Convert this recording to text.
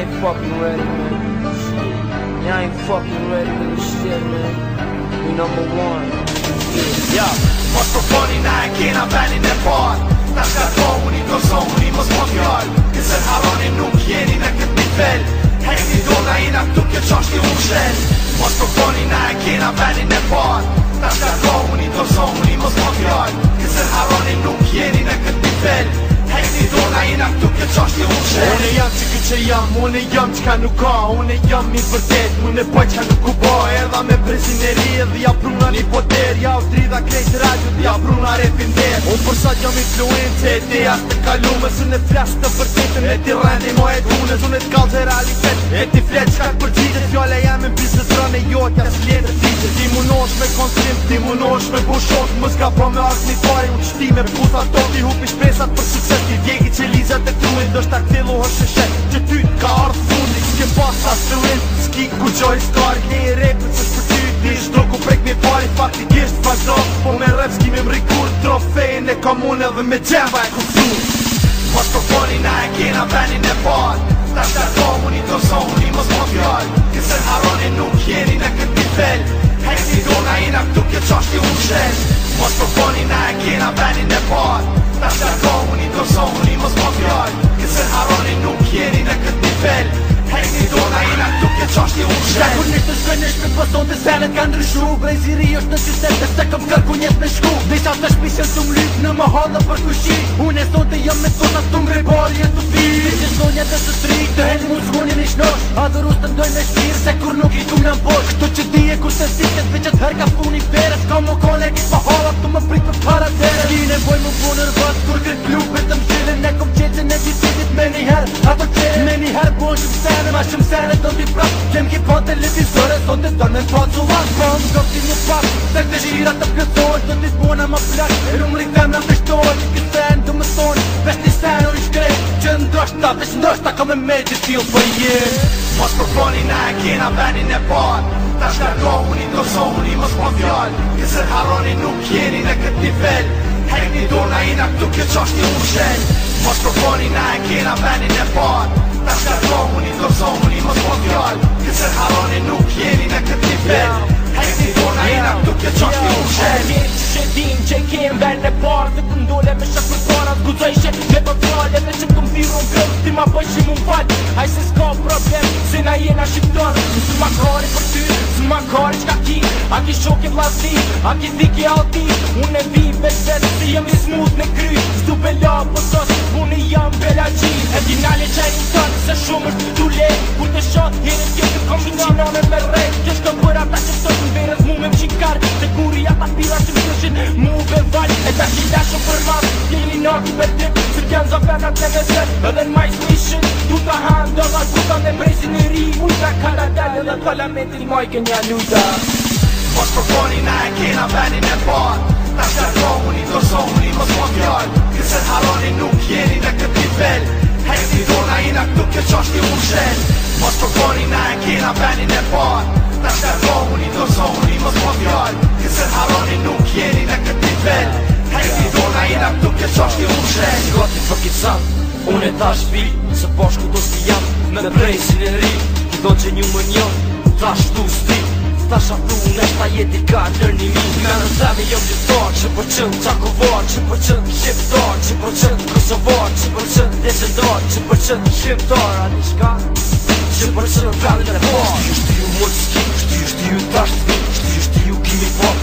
I ain't fucking ready, man. Yeah, I ain't fucking ready for this shit, man. We number one. Yeah. Mostrofonina e kena venin e par Ta shka ka unë i do zonë, i mos po fjall Kësër haranin nuk jeni në këtë nivel Hejni dona i në a kjo qashti unë shel Mostrofonina e kena venin e par Ta shka ka unë i do zonë, i mos po fjall Kësër haranin nuk jeni në këtë nivel Këtë qashtë në usheri Une jam që këtë që jam Une jam që ka nuk ka Une jam i vërdet Une pa që ka nuk ku bo Edha me prezineri dhe dhe ja pruna Një poter, ja u tri dha krejt radio dhe ja pruna repin dhe O për sa gjom i fluin, të edhe ja së të kalume Së në flasht të përcitën, e ti rrendi ma e të unë Së në të kalë të rali fetë, e ti fletë qka përcitët Fjole jam e më bisë të rënë e së lene të ditë Ti mu nosh me konsim, ti mu nosh me bushot Më s'ka po me arkë një pari, u të me puta to Ti hupi shpesat për sukses, ti vjeki që lizat e kruin Dë shta këtilo është e që ty ka ardhë funi Ski ku qoj s'ka arkë një repë, që s'për ty t'i shtru fake me pari faktikisht fazo Po me rap s'ki mi mrikur trofejn e kom unë me qemba e kufru Po s'ko foni na e kena venin e pat Sta sta zdo muni të mso muni mos mo po fjall Kësën haroni nuk jeni në këtë nivel Hek si zona i na këtu kjo qashti u shes Po s'ko foni na e kena venin e pat Sta sta zdo muni të në shpi pëson të senet ka ndryshu Brej ziri është në qytet dhe se këm kërku njët me shku Dhe qa të shpi shën të mlyt në më hodhë për kushi Unë e sot e jëm me sot as të ngrej bari e të fi Dhe që sonja të së tri të hendë mund s'kunin i shnosh A dhërus të me shpirë se kur nuk i tunë në bosh Këtu që di e ku të sitet veq e të herë ka fun i pere S'ka më kone ki prit për para tere Kine boj më punër vës kur kër kër kër kër kër kër kër kër kër kër njëherë po shumë sene Ma shumë do t'i prap Qem ki pa televizore Son të tërë me t'pa t'u vash Po më gëpti më pak Dhe këtë shira të pjëtoj Do t'i t'bona më plak E rumë rikë dhe më në mështoj Që këtë sene du më thonë Ves një sene u i shkrej Që ndrashta Ves ndrashta ka me me që t'il për je Mos për poni na e kena venin e pan Ta shkarko unë i ndoso mos pon fjall Këse t'haroni nuk jeni në këtë nivel Hek një dona i në këtu këtë qashti u shen Mos proponi na e kena ti ma bëj që mu mfaq Aj se s'ka problem, se na jena shqiptar Së ma kari për ty, së ma kari qka ki A ki shoke vlasi, a ki thiki alti Unë e vi beset, si jem i smut në kry S'du bella për po sos, unë i jam bella qi E ti nale e një tanë se shumë është të le Kur të shot, hirë të kjo të kombinime me me re Kjo shkëm për ata që sot, në verës mu me më qikar Se kuri ata pira që më kërshin, mu be vaj E ta qita shumë për mas, jeni janë zopetat në nëse Edhe në majzë mishin Tu të hanë do dhe zuta në presi në ri Mujta ka da dalë dhe parlamenti moj kë një luta Mos për koni na e kena venin e bon Na se rohuni, do zohuni, mos mos pjall Këse të haroni nuk jeni në këtë nivel Hej si dhona i në këtu kjo qashti u shen Mos për na e kena venin e bon Na se rohuni, do Unë e thash vi, se posh ku do si jam Me prej si në ri, ki do që një më njën Thash du sti, thash afru unë e shta jeti ka nër një mi Me në zemi jom gjithar, që për po qënë qakovar Që për po qënë shqiptar, që për po qënë kosovar Që për qënë desendar, që për qënë shqiptar A një shka, që për qënë vrallin e par Shti ju moqë s'ki, shti ju shti ju thash t'vi Shti ju shti ju kimi far,